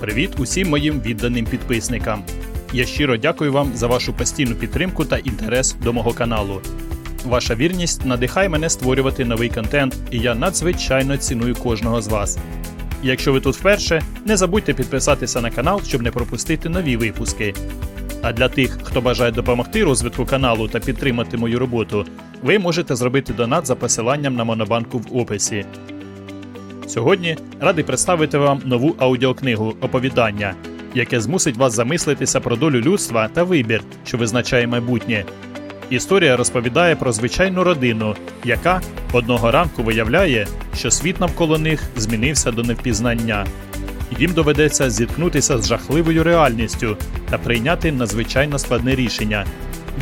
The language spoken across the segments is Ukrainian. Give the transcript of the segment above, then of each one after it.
Привіт усім моїм відданим підписникам. Я щиро дякую вам за вашу постійну підтримку та інтерес до мого каналу. Ваша вірність надихає мене створювати новий контент, і я надзвичайно ціную кожного з вас. Якщо ви тут вперше, не забудьте підписатися на канал, щоб не пропустити нові випуски. А для тих, хто бажає допомогти розвитку каналу та підтримати мою роботу, ви можете зробити донат за посиланням на монобанку в описі. Сьогодні радий представити вам нову аудіокнигу Оповідання, яке змусить вас замислитися про долю людства та вибір, що визначає майбутнє. Історія розповідає про звичайну родину, яка одного ранку виявляє, що світ навколо них змінився до невпізнання. Їм доведеться зіткнутися з жахливою реальністю та прийняти надзвичайно складне рішення,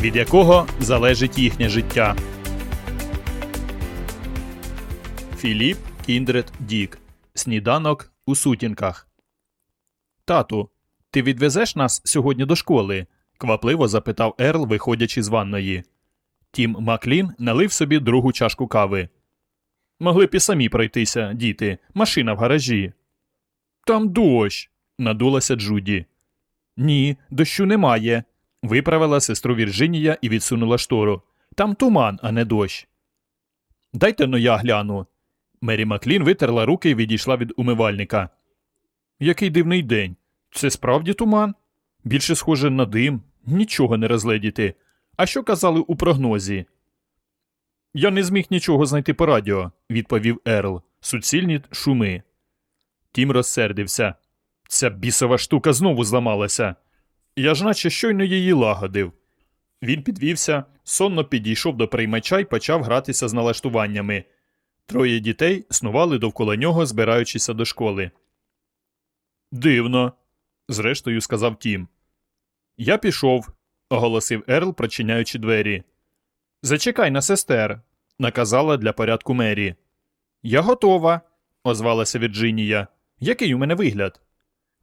від якого залежить їхнє життя. Філіп Кіндред Дік. Сніданок у сутінках. Тату, ти відвезеш нас сьогодні до школи? квапливо запитав Ерл, виходячи з ванної. Тім Маклін налив собі другу чашку кави. Могли б і самі пройтися, діти, машина в гаражі. Там дощ. надулася Джуді. Ні, дощу немає. виправила сестру Вірджинія і відсунула штору. Там туман, а не дощ. Дайте но я гляну. Мері Маклін витерла руки і відійшла від умивальника. Який дивний день. Це справді туман? Більше схоже на дим, нічого не розгледіти. А що казали у прогнозі? Я не зміг нічого знайти по радіо, відповів Ерл. Суцільні шуми. Тім розсердився. Ця бісова штука знову зламалася. Я ж наче щойно її лагодив. Він підвівся, сонно підійшов до приймача і почав гратися з налаштуваннями. Троє дітей снували довкола нього, збираючися до школи. Дивно, зрештою сказав Тім. Я пішов, оголосив Ерл, прочиняючи двері. Зачекай на сестер, наказала для порядку Мері. Я готова, озвалася Вірджинія. Який у мене вигляд?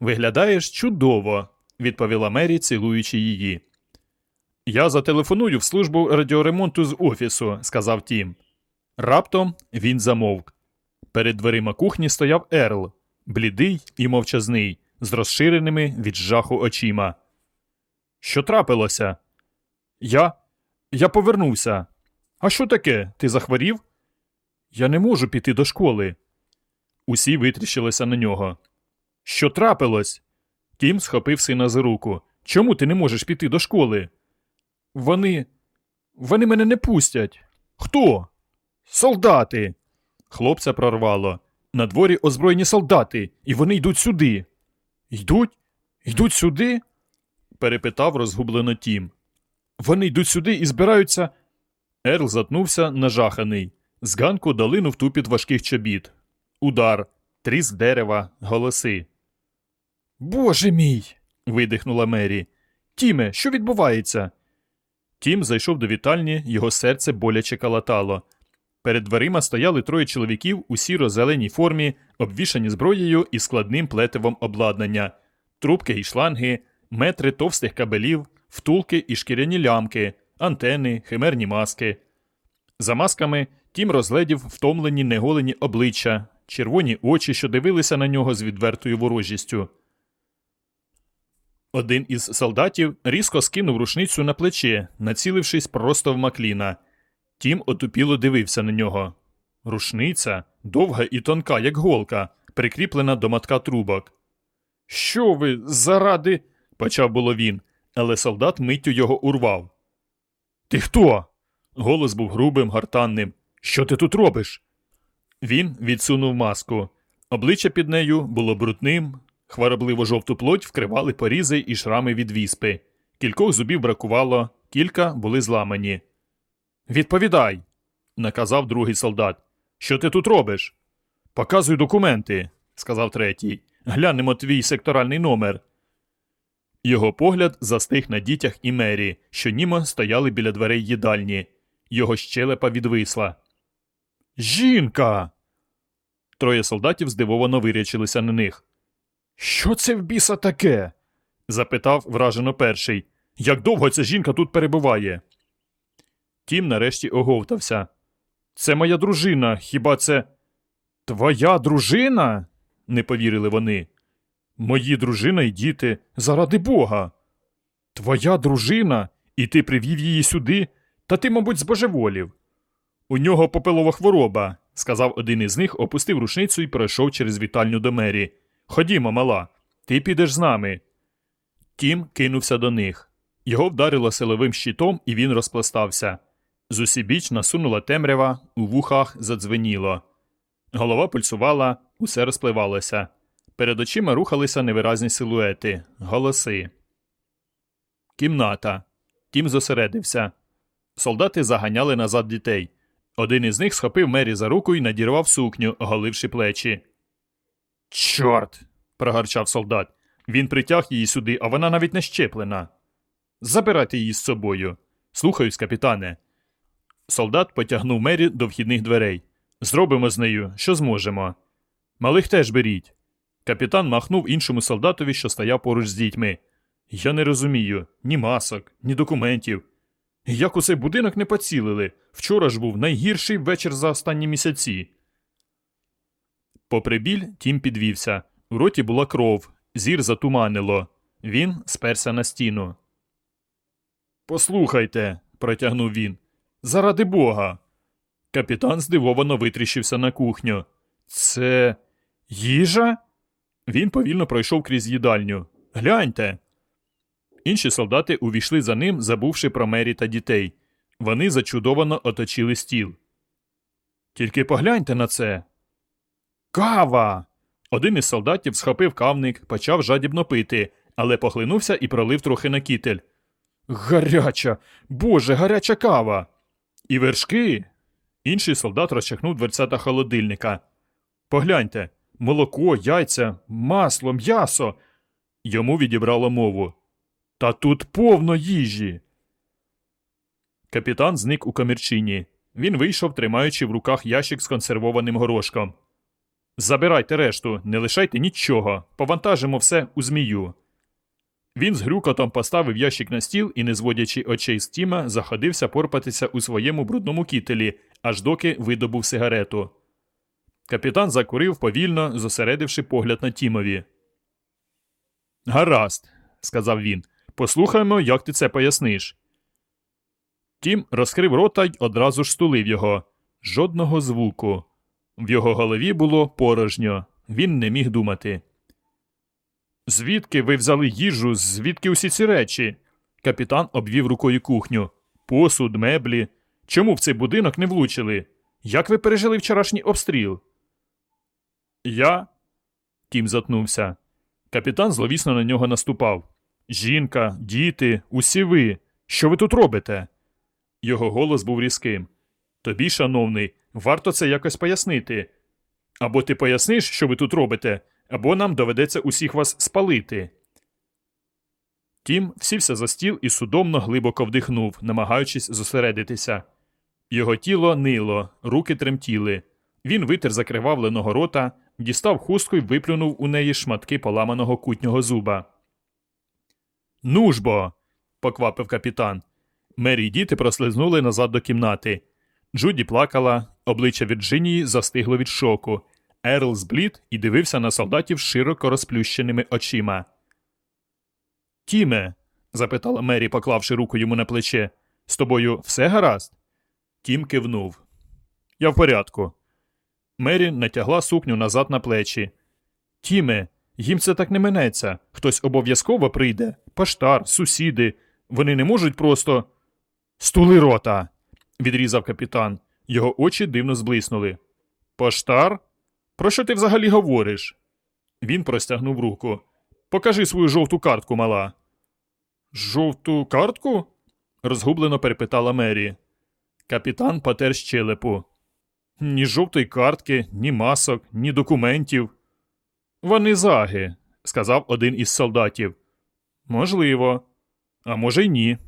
Виглядаєш чудово, відповіла Мері, цілуючи її. Я зателефоную в службу радіоремонту з офісу, сказав Тім. Раптом він замовк. Перед дверима кухні стояв Ерл, блідий і мовчазний, з розширеними від жаху очима. Що трапилося? Я. Я повернувся. А що таке? Ти захворів? Я не можу піти до школи. Усі витріщилися на нього. Що трапилось? Тім схопив сина за руку. Чому ти не можеш піти до школи? Вони. Вони мене не пустять. Хто? Солдати. Хлопця прорвало. На дворі озброєні солдати, і вони йдуть сюди. Йдуть? Йдуть сюди? перепитав розгублено Тім. Вони йдуть сюди і збираються. Ерл затнувся, нажаханий. З ганку долинув тупіт важких чобіт. Удар, тріск дерева, голоси. Боже мій. видихнула Мері. Тіме, що відбувається? Тім зайшов до вітальні, його серце боляче калатало. Перед дверима стояли троє чоловіків у сіро-зеленій формі, обвішані зброєю і складним плетивом обладнання, трубки і шланги, метри товстих кабелів, втулки і шкіряні лямки, антени, химерні маски. За масками тім розгледів втомлені неголені обличчя, червоні очі, що дивилися на нього з відвертою ворожістю. Один із солдатів різко скинув рушницю на плече, націлившись просто в Макліна. Тім отупіло дивився на нього. Рушниця довга і тонка, як голка, прикріплена до матка трубок. Що ви заради. почав було він, але солдат миттю його урвав. Ти хто? Голос був грубим, гартанним. Що ти тут робиш? Він відсунув маску. Обличчя під нею було брудним, хворобливо жовту плоть вкривали порізи і шрами від віспи. Кількох зубів бракувало, кілька були зламані. Відповідай, наказав другий солдат. Що ти тут робиш? Показуй документи, сказав третій. Глянемо твій секторальний номер. Його погляд застиг на дітях і мері, що німо стояли біля дверей їдальні. Його щелепа відвисла. Жінка. Троє солдатів здивовано вирячилися на них. Що це в біса таке? запитав вражено перший. Як довго ця жінка тут перебуває? Тім нарешті оговтався. Це моя дружина, хіба це. Твоя дружина? не повірили вони. Мої дружина і діти, заради Бога. Твоя дружина, і ти привів її сюди, та ти, мабуть, збожеволів. У нього попелова хвороба, сказав один із них, опустив рушницю і пройшов через вітальню до мері. Ходімо, мала, ти підеш з нами. Тім кинувся до них. Його вдарило силовим щитом, і він розпластався. Зусібіч насунула темрява, у вухах задзвеніло. Голова пульсувала, усе розпливалося. Перед очима рухалися невиразні силуети, голоси. Кімната. Тім зосередився. Солдати заганяли назад дітей. Один із них схопив Мері за руку і надірвав сукню, оголивши плечі. Чорт. прогарчав солдат. Він притяг її сюди, а вона навіть не щеплена. Забирайте її з собою. Слухаюсь, капітане. Солдат потягнув Мері до вхідних дверей. Зробимо з нею, що зможемо. Малих теж беріть. Капітан махнув іншому солдатові, що стояв поруч з дітьми. Я не розумію ні масок, ні документів. Як у цей будинок не поцілили? Вчора ж був найгірший вечір за останні місяці. Попри біль, тім підвівся. У роті була кров, зір затуманило. Він сперся на стіну. Послухайте, протягнув він. Заради бога. Капітан здивовано витріщився на кухню. Це їжа? Він повільно пройшов крізь їдальню. Гляньте. Інші солдати увійшли за ним, забувши про мері та дітей. Вони зачудовано оточили стіл. Тільки погляньте на це. Кава. Один із солдатів схопив кавник, почав жадібно пити, але похлинувся і пролив трохи на кітель. Гаряча, боже, гаряча кава. І вершки. Інший солдат розчахнув дверцята холодильника. Погляньте молоко, яйця, масло, м'ясо. Йому відібрало мову. Та тут повно їжі. Капітан зник у камірчині. Він вийшов, тримаючи в руках ящик з консервованим горошком. Забирайте решту, не лишайте нічого, повантажимо все у змію. Він з грюкотом поставив ящик на стіл і, не зводячи очей з Тіма, заходився порпатися у своєму брудному кітелі, аж доки видобув сигарету. Капітан закурив повільно, зосередивши погляд на Тімові. Гаразд, сказав він. Послухаймо, як ти це поясниш. Тім розкрив рота й одразу ж стулив його. Жодного звуку. В його голові було порожньо. Він не міг думати. Звідки ви взяли їжу, звідки усі ці речі? Капітан обвів рукою кухню. Посуд, меблі. Чому в цей будинок не влучили? Як ви пережили вчорашній обстріл? Я. Тім затнувся. Капітан зловісно на нього наступав. Жінка, діти, усі ви. Що ви тут робите? Його голос був різким. Тобі, шановний, варто це якось пояснити. Або ти поясниш, що ви тут робите, або нам доведеться усіх вас спалити. Тім сівся за стіл і судомно глибоко вдихнув, намагаючись зосередитися. Його тіло нило, руки тремтіли. Він витер закривавленого рота, дістав хустку і виплюнув у неї шматки поламаного кутнього зуба. Ну ж бо. поквапив капітан. Мері й діти прослизнули назад до кімнати. Джуді плакала, обличчя Вірджинії застигло від шоку. Ерл зблід і дивився на солдатів широко розплющеними очима. Тіме, запитала Мері, поклавши руку йому на плече, з тобою все гаразд? Тім кивнув. Я в порядку. Мері натягла сукню назад на плечі. Тіме, їм це так не минеться. Хтось обов'язково прийде. Паштар, сусіди. Вони не можуть просто. Стули рота. відрізав капітан. Його очі дивно зблиснули. Поштар? Про що ти взагалі говориш? Він простягнув руку. Покажи свою жовту картку, мала. Жовту картку? розгублено перепитала Мері. Капітан потер щелепу. Ні жовтої картки, ні масок, ні документів. Вони заги, сказав один із солдатів. Можливо, а може й ні.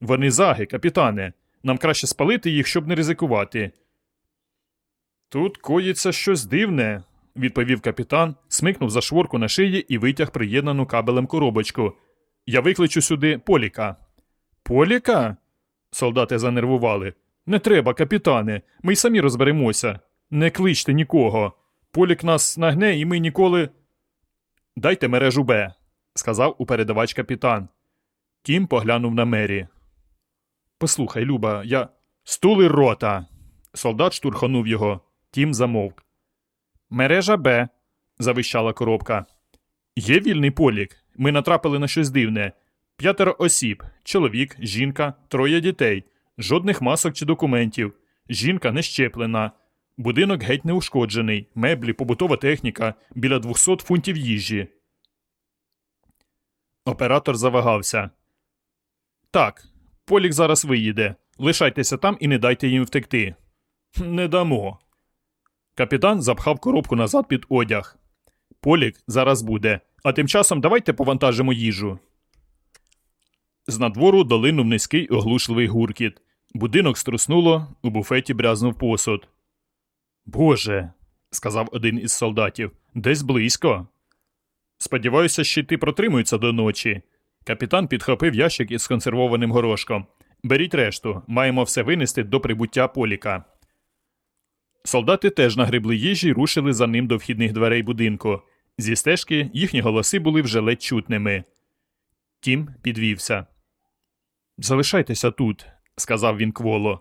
Вони заги, капітане. Нам краще спалити їх, щоб не ризикувати. Тут коїться щось дивне, відповів капітан, смикнув за шворку на шиї і витяг приєднану кабелем коробочку. Я викличу сюди Поліка. Поліка? Солдати занервували. Не треба, капітане. Ми й самі розберемося. Не кличте нікого. Полік нас нагне, і ми ніколи. Дайте мережу Б, сказав у передавач капітан. Тім поглянув на Мері. Послухай, Люба, я. Стули рота. Солдат штурханув його. Тім замовк. Мережа Б. завищала коробка. Є вільний полік. Ми натрапили на щось дивне. П'ятеро осіб, чоловік, жінка, троє дітей, жодних масок чи документів. Жінка не щеплена. Будинок геть не ушкоджений, меблі, побутова техніка, біля 200 фунтів їжі. Оператор завагався. Так, Полік зараз виїде. Лишайтеся там і не дайте їм втекти. Не дамо. Капітан запхав коробку назад під одяг. Полік зараз буде, а тим часом давайте повантажимо їжу. З надвору долинув низький оглушливий гуркіт. Будинок струснуло, у буфеті брязнув посуд. Боже, сказав один із солдатів, десь близько. Сподіваюся, щити протримуються до ночі. Капітан підхопив ящик із консервованим горошком. Беріть решту, маємо все винести до прибуття поліка. Солдати теж нагребли їжі й рушили за ним до вхідних дверей будинку. Зі стежки їхні голоси були вже ледь чутними. Тім підвівся. Залишайтеся тут, сказав він кволо.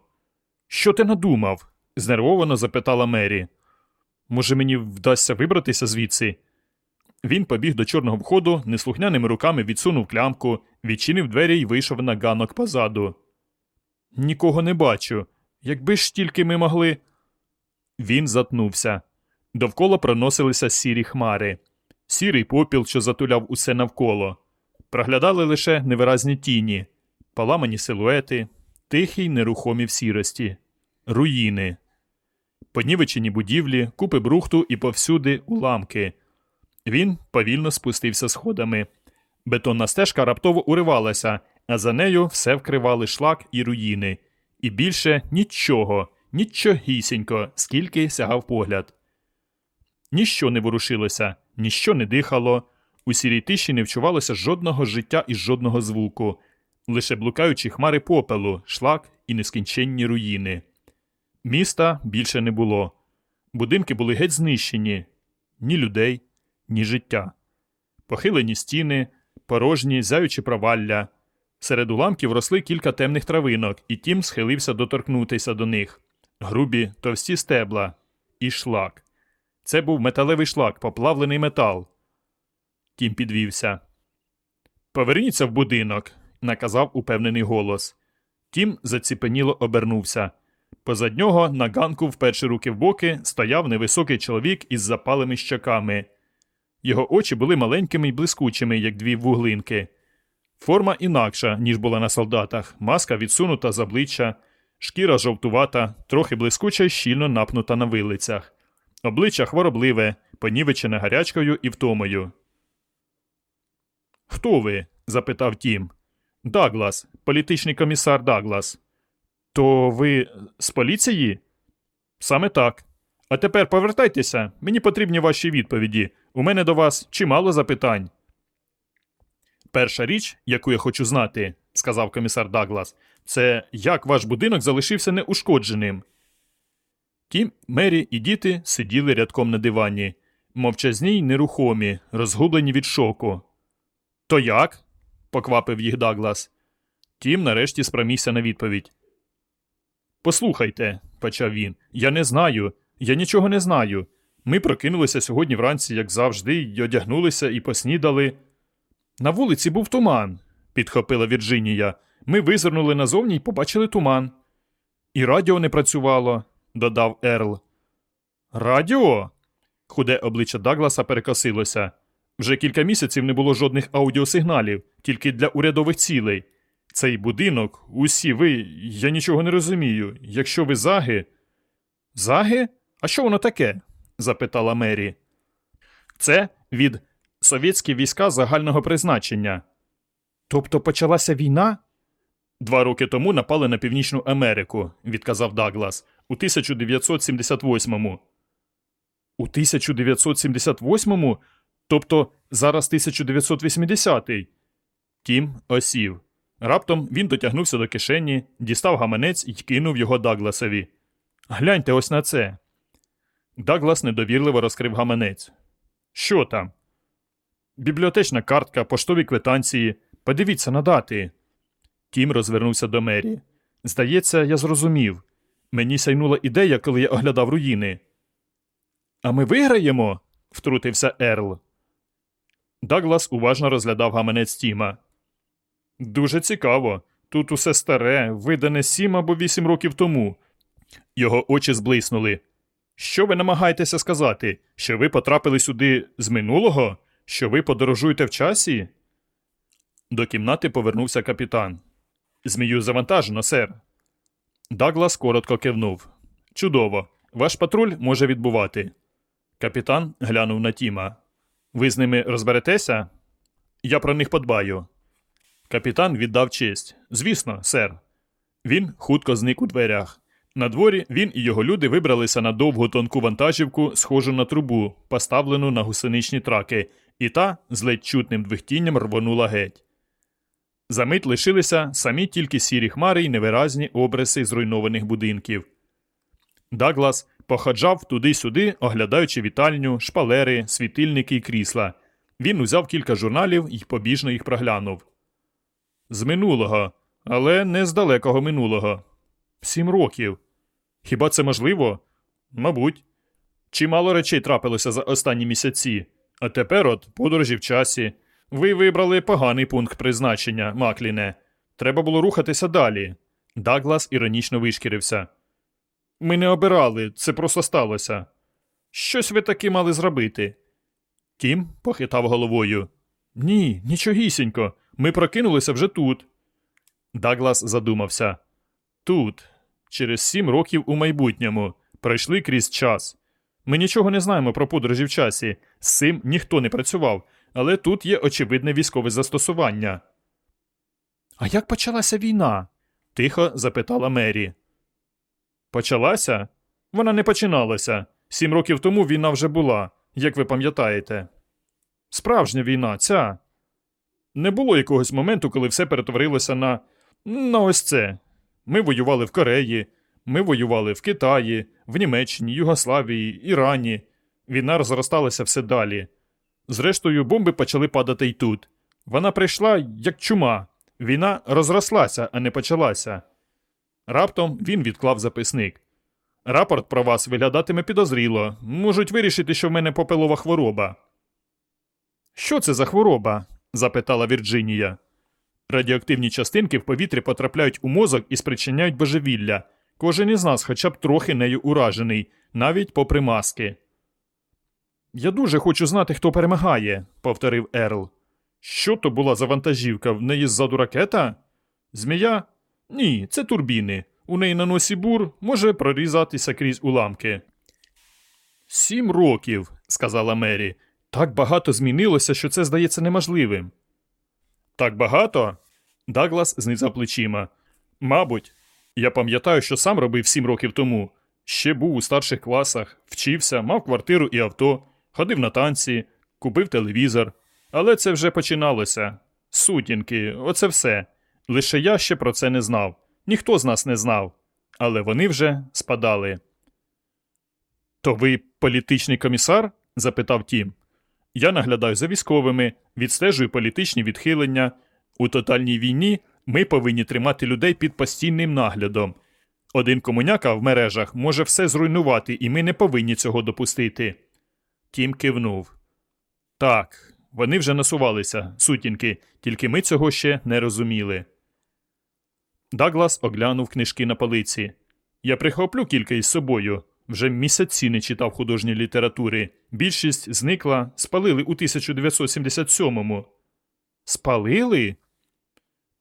Що ти надумав? знервовано запитала Мері. Може, мені вдасться вибратися звідси? Він побіг до чорного входу, неслухняними руками відсунув клямку, відчинив двері й вийшов на ганок позаду. Нікого не бачу. Якби ж тільки ми могли. Він затнувся. Довкола проносилися сірі хмари, сірий попіл, що затуляв усе навколо. Проглядали лише невиразні тіні, поламані силуети, тихі й нерухомі в сірості, руїни, понівечені будівлі, купи брухту і повсюди уламки. Він повільно спустився сходами. Бетонна стежка раптово уривалася, а за нею все вкривали шлак і руїни. І більше нічого, нічогісінько, скільки сягав погляд. Ніщо не ворушилося, ніщо не дихало. У сірій тиші не вчувалося жодного життя і жодного звуку, лише блукаючі хмари попелу, шлак і нескінченні руїни. Міста більше не було. Будинки були геть знищені ні людей, ні життя. Похилені стіни, порожні, зяючі провалля. Серед уламків росли кілька темних травинок, і тім схилився доторкнутися до них грубі, товсті стебла і шлак. Це був металевий шлак, поплавлений метал. Тім підвівся. Поверніться в будинок, наказав упевнений голос. Тім заціпеніло обернувся. Позад нього на ганку, вперши руки в боки, стояв невисокий чоловік із запалими щоками. Його очі були маленькими й блискучими, як дві вуглинки. Форма інакша, ніж була на солдатах, маска відсунута з обличчя, шкіра жовтувата, трохи блискуча й щільно напнута на вилицях. Обличчя хворобливе, понівечене гарячкою і втомою. Хто ви? запитав Тім. Даглас, політичний комісар Даглас. То ви з поліції? Саме так. А тепер повертайтеся, мені потрібні ваші відповіді. У мене до вас чимало запитань. Перша річ, яку я хочу знати, сказав комісар Даглас, це як ваш будинок залишився неушкодженим. Тім, Мері і діти сиділи рядком на дивані, мовчазні й нерухомі, розгублені від шоку. То як? поквапив їх Даглас. Тім нарешті спромігся на відповідь. Послухайте, почав він, я не знаю, я нічого не знаю. Ми прокинулися сьогодні вранці, як завжди, й одягнулися і поснідали. На вулиці був туман, підхопила Вірджинія. Ми визирнули назовні й побачили туман. І радіо не працювало, додав Ерл. Радіо? Худе обличчя Дагласа перекосилося. Вже кілька місяців не було жодних аудіосигналів, тільки для урядових цілей. Цей будинок, усі ви, я нічого не розумію. Якщо ви заги. Заги? А що воно таке? запитала Мері. Це від совєтські війська загального призначення. Тобто почалася війна? Два роки тому напали на Північну Америку, відказав Даглас, у 1978-му. У 1978-му? Тобто зараз 1980-й. Тім осів. Раптом він дотягнувся до кишені, дістав гаманець і кинув його Дагласові. Гляньте ось на це. Даглас недовірливо розкрив гаманець. Що там? бібліотечна картка, поштові квитанції. Подивіться на дати. Тім розвернувся до Мері. Здається, я зрозумів. Мені сяйнула ідея, коли я оглядав руїни. А ми виграємо? втрутився Ерл. Даглас уважно розглядав гаманець Тіма. Дуже цікаво. Тут усе старе, видане сім або вісім років тому. Його очі зблиснули. Що ви намагаєтеся сказати? Що ви потрапили сюди з минулого? Що ви подорожуєте в часі? До кімнати повернувся капітан. Змію завантажено, сер. Даглас коротко кивнув. Чудово. Ваш патруль може відбувати. Капітан глянув на Тіма. Ви з ними розберетеся? Я про них подбаю. Капітан віддав честь. Звісно, сер. Він хутко зник у дверях. На дворі він і його люди вибралися на довгу тонку вантажівку, схожу на трубу, поставлену на гусеничні траки, і та з ледь чутним двихтінням рвонула геть. Замить лишилися самі тільки сірі хмари й невиразні обриси зруйнованих будинків. Даглас походжав туди-сюди, оглядаючи вітальню, шпалери, світильники і крісла. Він узяв кілька журналів і побіжно їх проглянув. З минулого, але не з далекого минулого. Сім років. Хіба це можливо? Мабуть. Чимало речей трапилося за останні місяці, а тепер от подорожі в часі. Ви вибрали поганий пункт призначення, Макліне. Треба було рухатися далі. Даглас іронічно вишкірився. Ми не обирали, це просто сталося. Щось ви таки мали зробити. Тім похитав головою. Ні, нічогісінько. Ми прокинулися вже тут. Даглас задумався. Тут, через сім років у майбутньому, пройшли крізь час. Ми нічого не знаємо про подорожі в часі. З цим ніхто не працював, але тут є очевидне військове застосування. А як почалася війна? тихо запитала Мері. Почалася? Вона не починалася. Сім років тому війна вже була, як ви пам'ятаєте. Справжня війна, ця. Не було якогось моменту, коли все перетворилося на. на ось це. Ми воювали в Кореї, ми воювали в Китаї, в Німеччині, Югославії, Ірані. Війна розросталася все далі. Зрештою, бомби почали падати й тут. Вона прийшла як чума. Війна розрослася, а не почалася. Раптом він відклав записник. Рапорт про вас виглядатиме підозріло. Можуть вирішити, що в мене попелова хвороба. Що це за хвороба? запитала Вірджинія. Радіоактивні частинки в повітрі потрапляють у мозок і спричиняють божевілля. Кожен із нас хоча б трохи нею уражений, навіть попри маски. Я дуже хочу знати, хто перемагає, повторив Ерл. Що то була за вантажівка? В неї ззаду ракета? Змія? Ні, це турбіни. У неї на носі бур може прорізатися крізь уламки. Сім років, сказала Мері. Так багато змінилося, що це здається неможливим. Так багато? Даглас знизав плечима. Мабуть, я пам'ятаю, що сам робив сім років тому. Ще був у старших класах, вчився, мав квартиру і авто, ходив на танці, купив телевізор. Але це вже починалося. Сутінки, оце все. Лише я ще про це не знав. Ніхто з нас не знав. Але вони вже спадали. То ви політичний комісар? запитав Тім. Я наглядаю за військовими, відстежую політичні відхилення. У тотальній війні ми повинні тримати людей під постійним наглядом. Один комуняка в мережах може все зруйнувати, і ми не повинні цього допустити. Тім кивнув. Так, вони вже насувалися, сутінки, тільки ми цього ще не розуміли. Даглас оглянув книжки на полиці. Я прихоплю кілька із собою. Вже місяці не читав художньої літератури. Більшість зникла, спалили у 1977-му. Спалили?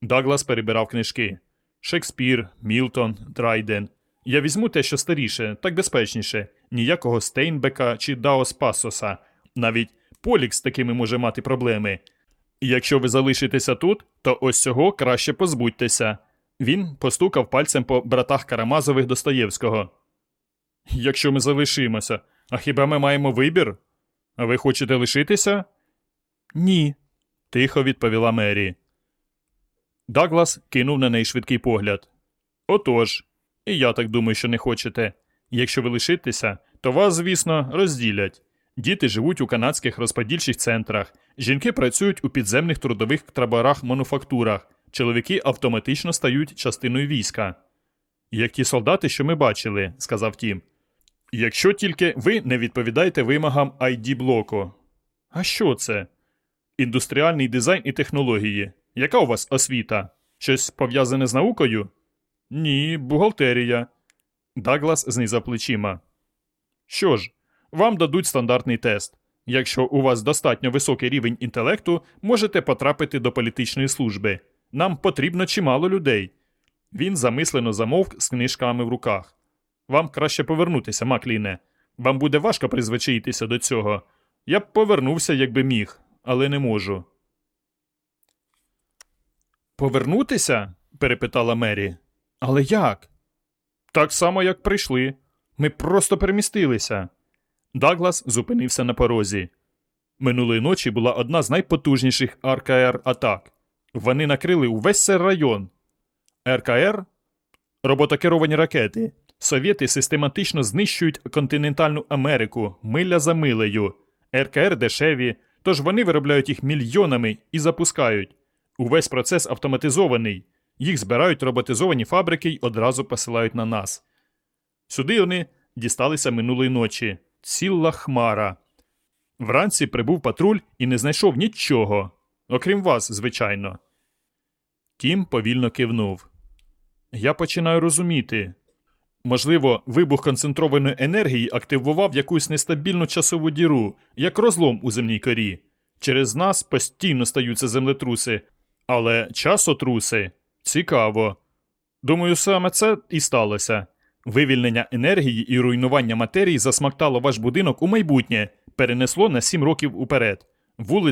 Даглас перебирав книжки Шекспір, Мілтон, Драйден. Я візьму те, що старіше, так безпечніше, ніякого Стейнбека чи Даос Пасоса. Навіть Полік з такими може мати проблеми. Якщо ви залишитеся тут, то ось цього краще позбудьтеся. Він постукав пальцем по братах Карамазових Достоєвського. Якщо ми залишимося, а хіба ми маємо вибір? А ви хочете лишитися? Ні, тихо відповіла Мері. Даглас кинув на неї швидкий погляд. Отож, і я так думаю, що не хочете. Якщо ви лишитеся, то вас, звісно, розділять. Діти живуть у канадських розподільчих центрах, жінки працюють у підземних трудових таборах мануфактурах, чоловіки автоматично стають частиною війська. Як ті солдати, що ми бачили, сказав Тім. Якщо тільки ви не відповідаєте вимогам ID блоку. А що це? Індустріальний дизайн і технології. Яка у вас освіта? Щось пов'язане з наукою? Ні, бухгалтерія. Даглас знизав плечима. Що ж, вам дадуть стандартний тест. Якщо у вас достатньо високий рівень інтелекту, можете потрапити до політичної служби. Нам потрібно чимало людей. Він замислено замовк з книжками в руках. Вам краще повернутися, Макліне. Вам буде важко призвичаїтися до цього. Я б повернувся, якби міг, але не можу. Повернутися? перепитала Мері. Але як? Так само, як прийшли. Ми просто перемістилися. Даглас зупинився на порозі. Минулої ночі була одна з найпотужніших РКР атак. Вони накрили увесь цей район. РКР роботокеровані ракети. Совєти систематично знищують континентальну Америку миля за милею. РКР дешеві, тож вони виробляють їх мільйонами і запускають. Увесь процес автоматизований. Їх збирають роботизовані фабрики й одразу посилають на нас. Сюди вони дісталися минулої ночі. Ціла хмара. Вранці прибув патруль і не знайшов нічого. Окрім вас, звичайно. Тім повільно кивнув. Я починаю розуміти. Можливо, вибух концентрованої енергії активував якусь нестабільну часову діру, як розлом у земній корі. Через нас постійно стаються землетруси, але часотруси цікаво. Думаю, саме це і сталося. Вивільнення енергії і руйнування матерії засмактало ваш будинок у майбутнє, перенесло на сім років уперед.